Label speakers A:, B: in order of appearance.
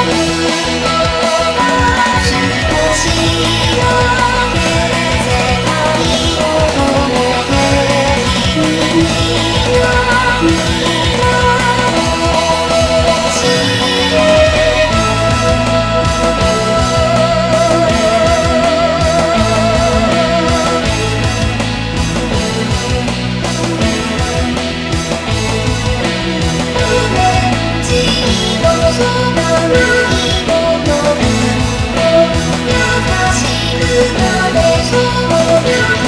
A: Thank you. 優しくなれそうだ